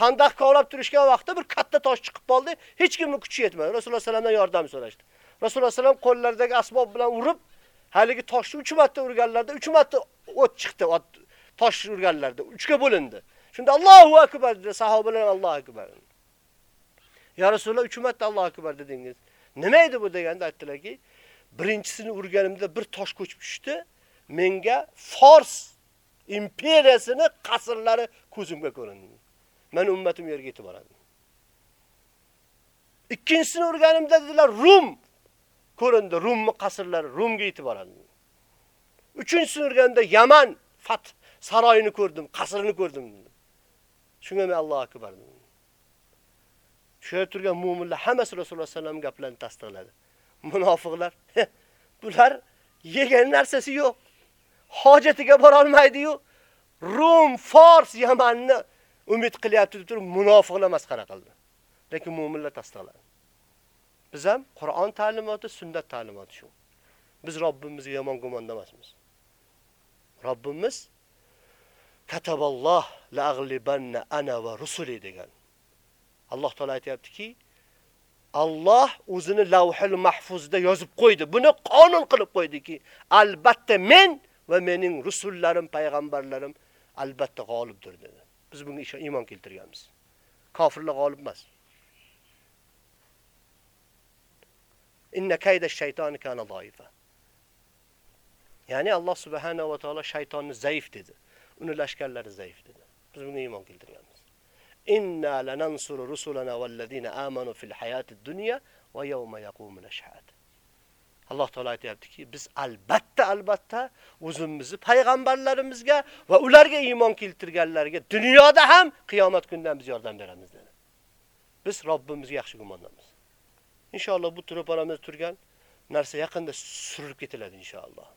Xandaq kovlab turishgan vaqtda bir katta tosh chiqib qoldi, hech kimni kuchi yetmadi. Rasululloh sallamdan yordam so'rashdi. Rasululloh sallam qo'llaridagi asbob bilan urib, haligi toshni 3 marta urganlarda 3 marta o't chiqdi, tosh urganlarda 3 ga bo'lindi. Shunda Allohu akbar dedi, sahobalar Allohu akbar. Ya Rasululloh 3 marta Allohu akbar dedingiz. Nima edi bu deganda aytdilarki, birinchisini urganimda bir tosh ko'chib tushdi. menga Fors imperiyasini qasrlari ko'zimga ko'rindi. Men ummatim yerga yetib boradi. Ikkinchisini o'rganimda dedilar Rum ko'rindi, Rum qasrlari Rumga yetib boradi. Uchinchisini o'rganda Yaman fat saroyini ko'rdim, qasrini ko'rdim. Shunga men Alloh akbar dedim. Shu turgan mu'minlar hammasi Rasululloh sallam gaplarini tasdiqladi. Munofiqlar (laughs) bular yegan narsasi yo'q. Hojatiga bora olmaydi-yu. Rum, Fors, Yamanni umid qilyapti deb turib munofiqlar masxara qildi. Lekin mu'minlar tasdiqladi. Biz ham Qur'on ta'limoti, sunnat ta'limoti shu. Biz Robbimizga yomon gumonda emasmiz. Robbimiz kataballoh la'g'libanna ana va rusuli degan. Alloh taolo aytayaptiki, Alloh o'zini lavhul mahfuzda yozib qo'ydi. Buni qonun qilib qo'ydiki, albatta men va mening rusullarim, payg'ambarlarim albatta g'olibdir dedi. Biz bunga iymon keltirganmiz. Kofirlar g'olib emas. Inna kayda shaytoni kana zaifa. Ya'ni Alloh subhanahu va taolo shaytonni zaif dedi. Uni lashkarlari zaif dedi. Biz bunga iymon keltirganmiz. Inna lanansuru rusulana wallazina amanu fil hayatid dunya va yawma yaqumul ashhad. Alloh taolay aytayaptiki, biz albatta albatta o'zimizni payg'ambarlarimizga va ularga iymon keltirganlarga dunyoda ham qiyomat kunidan biz yordam beramiz dedi. Biz Robbimizga yaxshi gumondamiz. Inshaalloh bu turib turgan narsa yaqinda surilib ketiladi inshaalloh.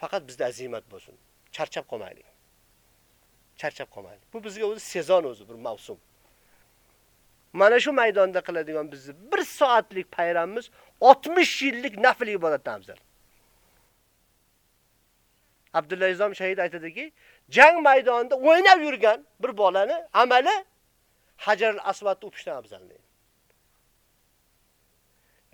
Faqat bizda azimat bo'lsin. Charchab qolmaylik. Charchab qolmaydi. Bu bizga o'zi sezon o'zi bir mavsum. Mana shu maydonda qiladigan bizni 1 soatlik bayramimiz 60 yillik nafl ibodatdan afzal. Abdulla Izom shahid aytadiki, jang maydonida o'ynab yurgan bir bolani amali Hajar al-Aswadni o'pishdan afzal deydi.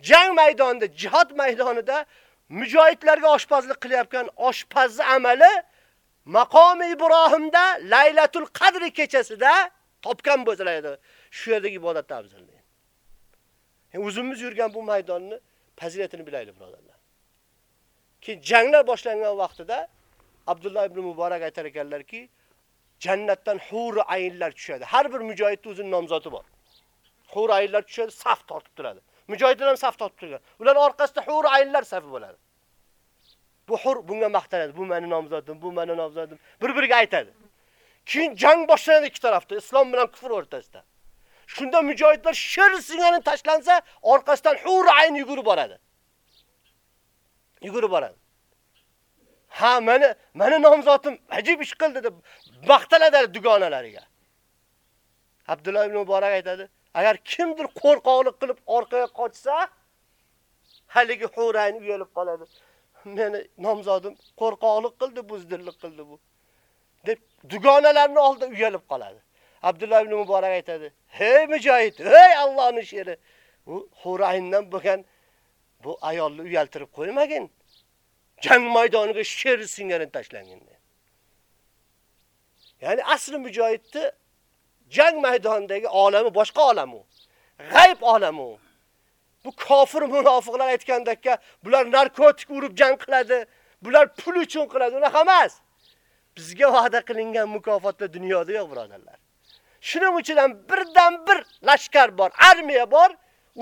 Jang maydonida, jihad maydonida mujohidlarga oshpazlik qilayotgan oshpazni amali maqomi Ibrohimda Laylatul Qadr kechasida topgan bo'lsalar shu yerdagi ibodatda afzal. Yani o'zimiz yurgan bu maydonni fazilatini bilaylik, birodarlar. Keyin janglar boshlangan vaqtida Abdulloh ibn Muborak aytar ekanlarki, jannatdan hur ayinlar tushadi. Har bir mujohidning o'zining nomzodi bor. Hur ayinlar tushadi, saf tortib turadi. Mujohidlar ham saf tortib turgan. Ular orqasida hur ayinlar safi bo'ladi. Bu hur bunga maqtanadi. Bu meni nomzodim, bu meni nomzodim. Bir-biriga aytadi. Keyin jang boshlanadi ikki tarafda, islom bilan kufr o'rtasida. Shunda mujohidlar shir singani tashlansa, orqasidan hur ayn yugurib boradi. Yugurib boradi. Ha, meni, meni nomzodim ajib ish qildi deb maqtaladi dugonalariga. Abdulloh ibn Muborak aytadi, agar kimdir qo'rqoqlik qilib orqaga qochsa, haligi hurayn uyalib qoladi. Meni nomzodim qo'rqoqlik qildi, buzdillik qildi bu. deb dugonalarning oldida uyalib qoladi. Abdulloh ibn Muborak aytadi: "Hey mujohid, hey Allohning sheri, u Hurayndan bo'lgan bu ayolni uyaltirib qo'ymagin. Jang maydoniga sher singarini tashlangin." Ya'ni asli mujohidni jang maydonidagi olami boshqa olam u. G'ayb olami u. Bu kofir munofiqlar aytgandekka, bular narkotik urib jang qiladi, bular pul uchun qiladi, unaqa emas. Bizga va'da qilingan mukofotlar dunyoda yo'q, birodarlar. Shuning uchun ham birdan bir lashkar bor, armiya bor,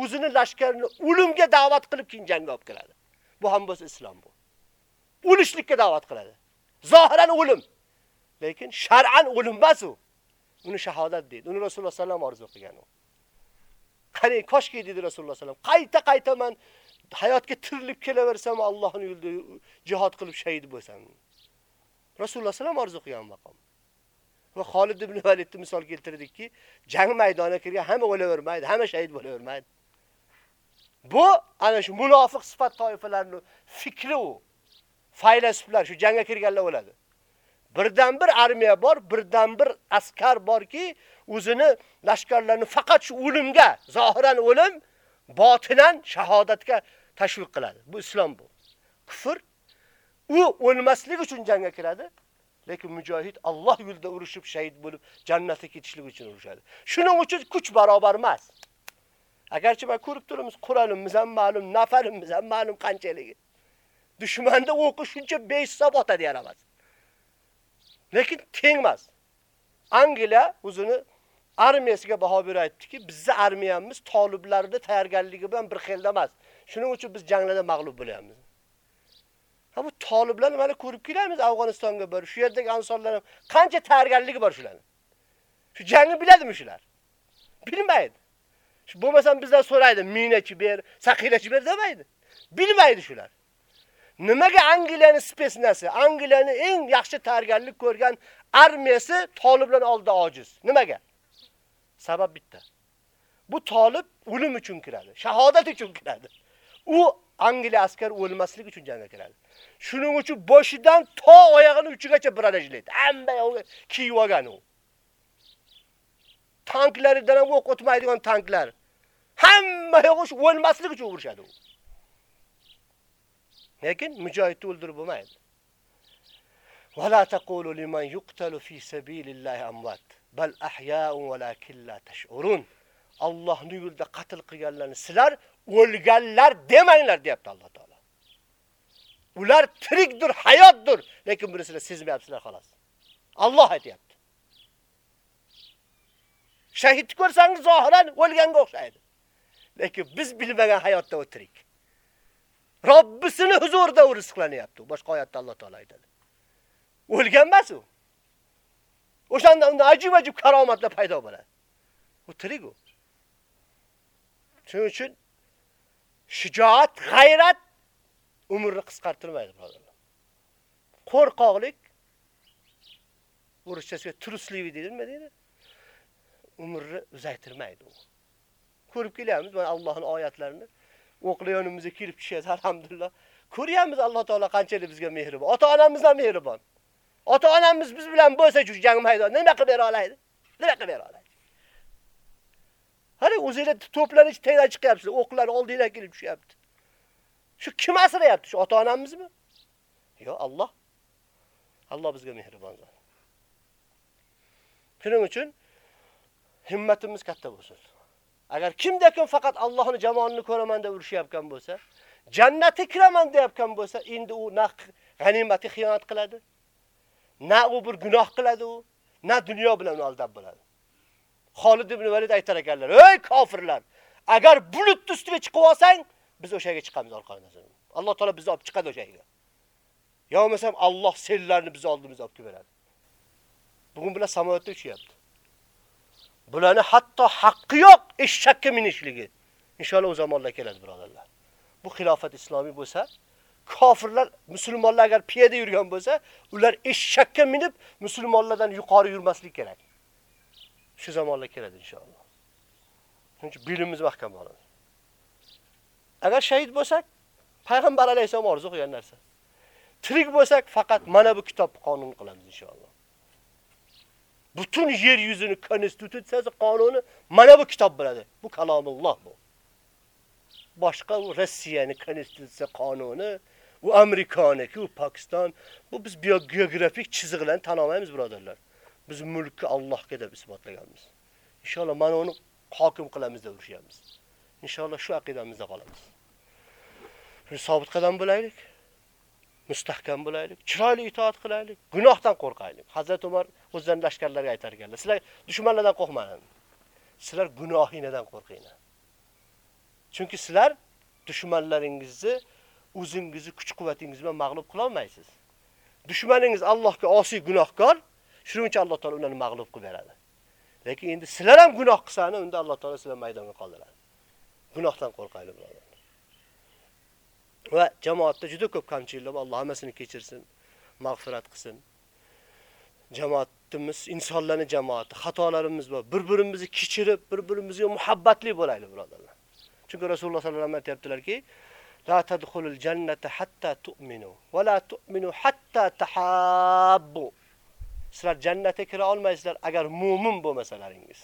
o'zini lashkarini o'limga da'vat qilib keyin jangga olib keladi. Bu ham bo'lsa islom bu. O'lishlikka da'vat qiladi. Zohiran o'lim. Lekin shar'an o'lim emas u. Uni shahodat deydi. Uni Rasululloh sallam orzu qilgan u. Qani koshki dedi Rasululloh sallam. Qayta-qayta men hayotga tirilib kelaversam Allohning yo'lida jihad qilib shahid bo'lsam. Rasululloh sallam orzu qilgan maqom. Va Xolid ibn Validni misol keltirdikki, jang maydoniga kirgan hamma o'lavermaydi, hamma shahid bo'lavermaydi. Bu ana shu munofiq sifat toifalarining fikri u. Faylasuflar shu jangga kirganlar o'ladi. Birdan bir armiya bor, birdan bir askar borki, o'zini lashkarlarini faqat shu o'limga, zohiran o'lim, botinan shahodatga tashviq qiladi. Bu islom bu. Kufr u o'lmaslik uchun jangga kiradi. Lekin mujohid Alloh yo'lida urushib shahid bo'lib jannatga ketishlik uchun urushadi. Shuning uchun kuch barobar emas. Agarchi men ko'rib turibmiz, Qur'onimiz ham ma'lum, nafarimiz ham ma'lum qanchaligi. Dushmanda o'qi shuncha behisob otadi yaramas. Lekin teng emas. Angliya o'zini armiyasiga baho berib aytdiki, bizning armiyamiz toliblarni tayyorgarligi bilan bir xilda emas. Shuning uchun biz janglarda mag'lub bo'lyapmiz. Ha bu toliblarni mana ko'rib kelamiz Afg'onistonga bir, Shu yerdagi ansonlar qancha tayyorgarligi bor shularning. Shu jangni biladimi shular? Bilmaydi. Shu bo'lmasam bizdan so'raydi, minachi ber, saqilachi ber demaydi. Bilmaydi shular. Nimaga Angliyani spesnasi, Angliyani eng yaxshi tayyorgarlik ko'rgan armiyasi toliblar oldida ojiz. Nimaga? Sabab bitta. Bu Tolib o'lim uchun kiradi, shahodat uchun kiradi. U Angliya askari o'lmaslik uchun jangga kiradi. Shuning uchun boshidan to oyog'ini uchigacha biralashlaydi. Hamma yo'g'i kiyib olgan u. Tanklaridan o'q o'tmaydigan tanklar. Hamma yo'g'i o'lmaslik uchun urishadi u. Lekin mujohidni o'ldirib bo'lmaydi. Wala taqulu liman yuqtalu fi sabilillahi amwat. bal ahyaun walakin la tash'urun. Allohning yo'lida qatl qilganlarni sizlar o'lganlar demanglar, deyapti Alloh taolo. Ular tirikdir, hayotdir, lekin buni sizlar sezmayapsizlar xolos. Alloh aytayapti. Shahid ko'rsangiz zohiran o'lganga o'xshaydi. Lekin biz bilmagan hayotda o'tirik. tirik. Robbisini huzurida u rizqlanyapti. Boshqa oyatda Alloh taolo aytadi. O'lgan u. O'shanda unda ajib-ajib karomatlar paydo bo'ladi. U tirik u. Shuning uchun shijoat, g'ayrat umrni qisqartirmaydi, birodarlar. Qo'rqoqlik o'rischasiga truslik deydi, deydi? Umrni uzaytirmaydi u. Ko'rib kelyapmiz mana Allohning oyatlarini o'qlayonimizga kirib tushadi, alhamdulillah. Ko'ryapmiz Alloh taolo qanchalik bizga mehribon. Ota-onamizdan mehribon. Ota-onamiz biz bilan bo'lsa chu jang maydonida nima qilib bera oladi? Nima qilib bera oladi? Hali o'zinglar to'planish tayyor chiqyapsiz, o'qlar oldinglar kelib tushyapti. Shu kim asrayapti? Shu ota-onamizmi? Yo'q, Alloh. Alloh bizga mehribon zot. Shuning uchun himmatimiz katta bo'lsin. Agar kimda kim faqat Allohning jamolini ko'raman deb urushyapgan bo'lsa, jannatga kiraman deyotgan bo'lsa, endi u naq g'animatga xiyonat qiladi, na u bir gunoh qiladi u, na dunyo bilan aldab bo'ladi. Xolid ibn Valid aytar ekanlar: "Ey kofirlar, agar bulut ustiga chiqib olsang, biz o'sha yerga chiqamiz orqangizdan." Alloh taolo bizni olib chiqadi o'sha yerga. Yo bo'lmasam Alloh sellarni biz oldimizga olib keladi. Bugun bular samolyotda uchyapti. Bularni hatto haqqi yo'q eshakka minishligi. Inshaalloh o zamonlar keladi, birodarlar. Bu xilofat islomiy bo'lsa, kofirlar musulmonlar agar piyoda yurgan bo'lsa, ular eshakka minib musulmonlardan yuqori yurmaslik kerak. Shu zamonlar keladi inshaalloh. Shuning uchun bilimimiz mahkam bo'ladi. Agar shahid bo'lsak, payg'ambar alayhisalom orzu qilgan narsa. Tirik bo'lsak, faqat mana bu kitob qonun qilamiz inshaalloh. Butun yer yuzini konstitutsiyasi qonuni mana bu kitob biladi. Bu kalomulloh bu. Boshqa u Rossiyani konstitutsiya qonuni, u Amerikaniki, u Pokiston, bu biz geografik chiziqlarni tan olmaymiz, birodarlar. Biz mulkni Allohga deb isbotlaganmiz. Inshaalloh mana uni hokim qilamiz deb urishamiz. Inshaalloh shu aqidamizda qolamiz. Shu sobit qadam bo'laylik. mustahkam bo'laylik, chiroyli itoat qilaylik, gunohdan qo'rqaylik. Hazrat Umar o'zidan lashkarlariga aytar ekanlar, sizlar dushmanlardan qo'rqmanglar. Sizlar gunohingizdan qo'rqinglar. Chunki sizlar dushmanlaringizni o'zingizni kuch-quvvatingiz bilan mag'lub qila olmaysiz. Dushmaningiz Allohga osiy gunohkor, shuning uchun Alloh taolo ularni mag'lub qilib beradi. Lekin endi sizlar ham gunoh qilsangiz, unda Alloh taolo sizlarni maydonga qoldiradi. Gunohdan qo'rqaylik, birodarlar. va jamoatda juda ko'p kamchiliklar bor. Alloh hammasini kechirsin, mag'firat qilsin. Jamoatimiz insonlarning jamoati, xatolarimiz bor. Bir-birimizni kechirib, bir-birimizga muhabbatli bo'laylik, birodarlar. Chunki Rasululloh sollallohu alayhi vasallam aytibdilarki, la tadkhulul jannata hatta tu'minu va la tu'minu hatta tahabbu. Sizlar jannatga kira olmaysizlar agar mu'min bo'lmasalaringiz.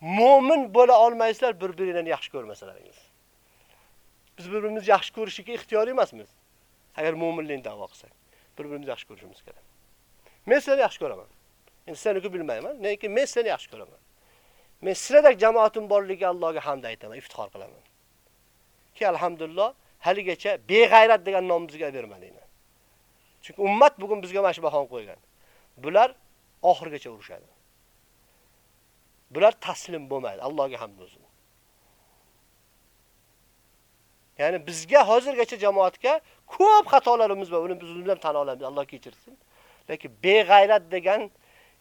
Mu'min bo'la olmaysizlar bir-biringizni yaxshi ko'rmasalaringiz. Biz bir-birimizni yaxshi ko'rishga ixtiyor emasmiz. Agar mu'minlikni da'vo qilsak, bir-birimizni yaxshi ko'rishimiz kerak. Men seni yaxshi ko'raman. Endi seni bilmayman, lekin men seni yaxshi ko'raman. Men sizlardek jamoatim borligiga Allohga hamd aytaman, iftixor qilaman. Ki alhamdulillah haligacha beg'ayrat degan nom bizga bermadinglar. Chunki ummat bugun bizga mana shu bahon qo'ygan. Bular oxirgacha urushadi. bular taslim bo'lmaydi. Allohga hamd bo'lsin. Ya'ni bizga hozirgacha jamoatga ko'p xatolarimiz bor. Uni biz undan tan olamiz. Alloh kechirsin. Lekin beg'ayrat degan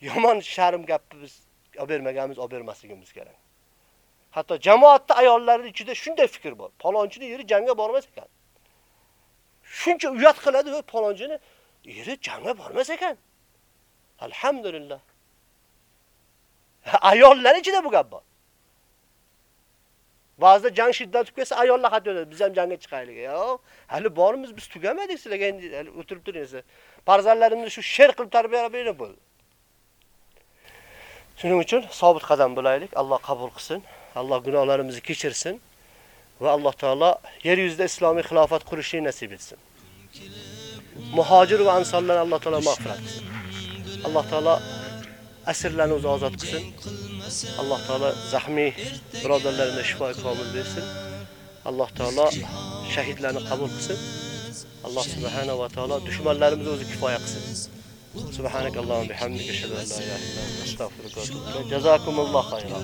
yomon sharm gapni biz olib bermaganmiz, olib bermasligimiz kerak. Hatto jamoatda ayollarning ichida shunday fikr bor. Palonchini yeri jangga bormas ekan. Shuncha uyat qiladi va palonchini yeri jangga bormas ekan. Alhamdulillah. (laughs) Ayollar ichida bu gap bor. Ba'zida jang shiddat kelsa ayollar xat yozadi. Biz ham jangga chiqaylik. Yo'q, hali bormiz, biz tugamadik sizlarga endi hali o'tirib turinglar. Farzandlarimni shu sher qilib tarbiyalab bering bo'ldi. Shuning uchun sobit qadam bo'laylik. Alloh qabul qilsin. Allah günahlarımızı geçirsin. Ve Allah Teala yeryüzünde İslami hilafet kuruşu nasip etsin. Muhacir ve ansarları Allah Teala mağfiret etsin. Allah Teala esirlerini uzağa azat kılsın. Allah Teala zahmi birodarlarına şifa kamil versin. Allah Teala şehitlerini kabul kılsın. Allah Subhanahu ve Teala düşmanlarımızı özü kifaya kılsın. Subhanak Allah'ım bihamdik eşhedü en la ilahe illa ente estağfiruke Cezakumullah hayran.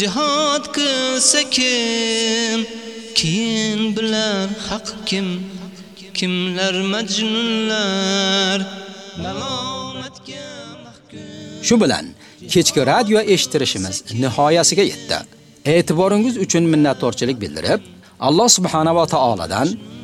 jihad qilsa kim keyin bilar haq kim kimlar majnunlar malomatga mahkum Shu bilan kechki radio eshitirishimiz nihoyasiga yetdi. E'tiboringiz uchun minnatdorchilik bildirib, Alloh subhanahu va taoladan